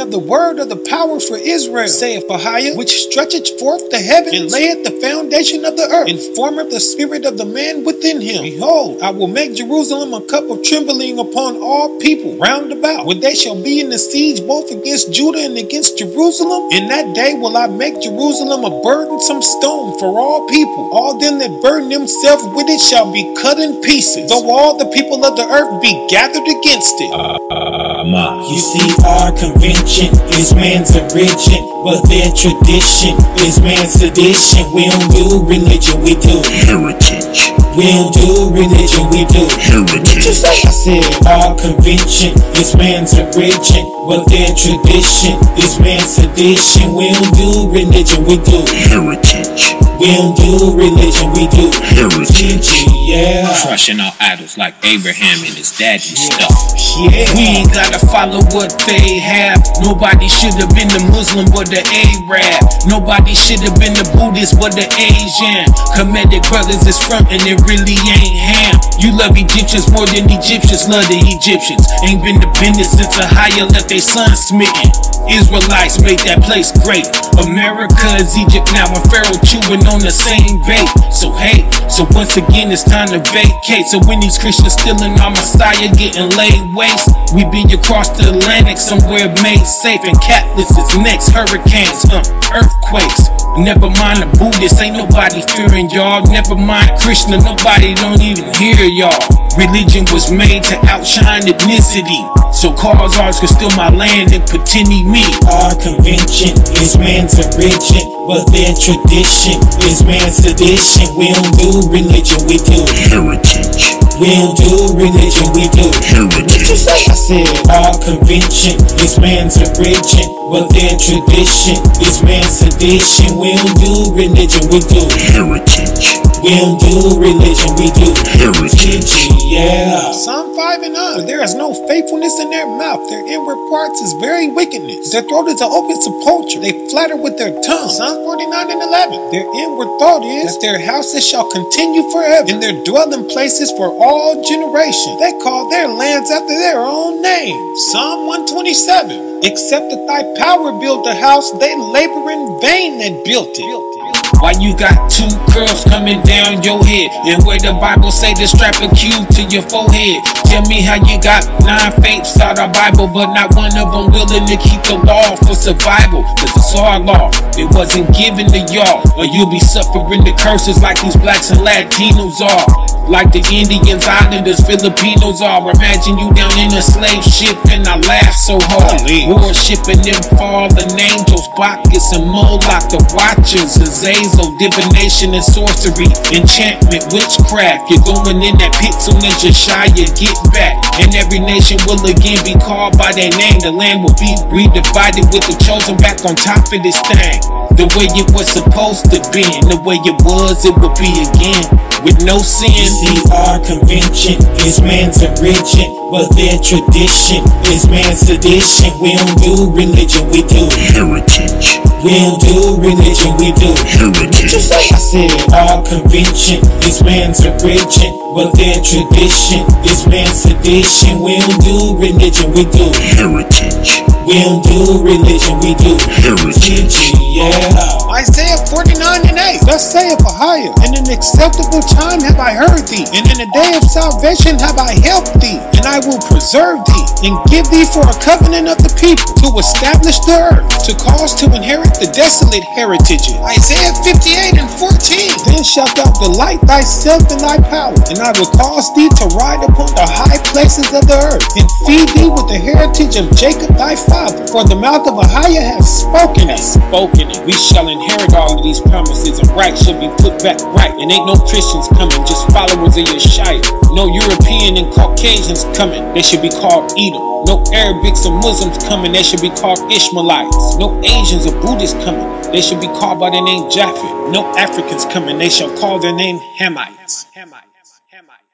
of the word of the power for Israel, saith Ahijah, which stretcheth forth the heaven and layeth the foundation of the earth, and formeth the spirit of the man within him. Behold, I will make Jerusalem a cup of trembling upon all people round about, when they shall be in the siege both against Judah and against Jerusalem. In that day will I make Jerusalem a burdensome stone for all people. All them that burden themselves with it shall be cut in pieces, though all the people of the earth be gathered against it. You see, our convention is man's origin, but their tradition is man's sedition. We don't do religion, we do heritage, We don't do religion, we do heritage, Say? I said our convention is man's origin, but their tradition is man's sedition. We don't do religion, we do heritage, We don't do religion, we do heritage. Yeah. crushing our idols like Abraham and his daddy stuff. Yeah. We ain't gotta follow what they have. Nobody should have been the Muslim but the Arab. Nobody should have been the Buddhist but the Asian. Kemetic brothers is front and it really ain't ham. You love Egyptians more than Egyptians love the Egyptians. Ain't been the business since a higher left their son smitten. Israelites made that place great. America is Egypt now and Pharaoh chewing on the same bait. So hey, so once again it's time to vacate. So when these Christians stealing our Messiah getting laid waste, we be across the Atlantic somewhere made safe. And Catholics is next hurricanes, uh, earthquakes. Never mind the Buddhists, ain't nobody fearing y'all. Never mind Krishna, nobody don't even hear y'all. Religion was made to outshine ethnicity. So cause ours could steal my land and patini me. Our convention is man's origin, but their tradition is man's sedition. We don't do religion, we do heritage, We don't do religion, we do heritage, What you say? I said our convention is man's origin, but their tradition is man's sedition. We don't do religion, we do heritage, We don't do religion, we do heritage. Yeah. Psalm 5 and 9. There is no faithfulness in their mouth. Their inward parts is very wickedness. Their throat is an open sepulchre. They flatter with their tongue. Psalm 49 and 11. Their inward thought is that their houses shall continue forever, and their dwelling places for all generations. They call their lands after their own name. Psalm 127. Except that thy power build the house, they labor in vain that built it. Why you got two curls coming down your head? And where the Bible say to strap a cube to your forehead? Tell me how you got nine faiths out of Bible, but not one of them willing to keep the law for survival. Cause it's our law, it wasn't given to y'all. Or you'll be suffering the curses like these blacks and Latinos are. Like the Indians, Islanders, Filipinos are. Imagine you down in a slave ship and I laugh so hard. Worshipping them fallen angels, Bacchus and Moloch, the watchers, Azazel, divination and sorcery, enchantment, witchcraft. You're going in that pit soon as you shy, you get back. And every nation will again be called by their name. The land will be redivided with the chosen back on top of this thing. The way it was supposed to be, and the way it was, it will be again. With no sin. See, our convention is man's origin, but their tradition is man's sedition. We don't do religion, we do heritage, We don't do religion, we do heritage, I said our convention is man's origin, but their tradition. Is man's sedition. We don't do religion, we do heritage, We don't do religion, we do heritage. Yeah. Isaiah 49 and 8. Thus saith Ahijah, In an acceptable time have I heard thee, and in a day of salvation have I helped thee, and I will preserve thee, and give thee for a covenant of the people, to establish the earth, to cause to inherit the desolate heritages. Isaiah 58 and 14. Then shalt thou delight thyself in thy power, and I will cause thee to ride upon the high places of the earth, and feed thee with the heritage of Jacob thy father. For the mouth of Ahijah hath spoken it. spoken it. We shall inherit all of these promises, and right shall be put back right. And ain't no Christians coming, just followers of Yeshua. No European and Caucasians coming, they should be called Edom. No Arabics and Muslims coming, they should be called Ishmaelites. No Asians or Buddhists coming, they should be called by the name Japhet. No Africans coming, they shall call their name Hamites. Hamites.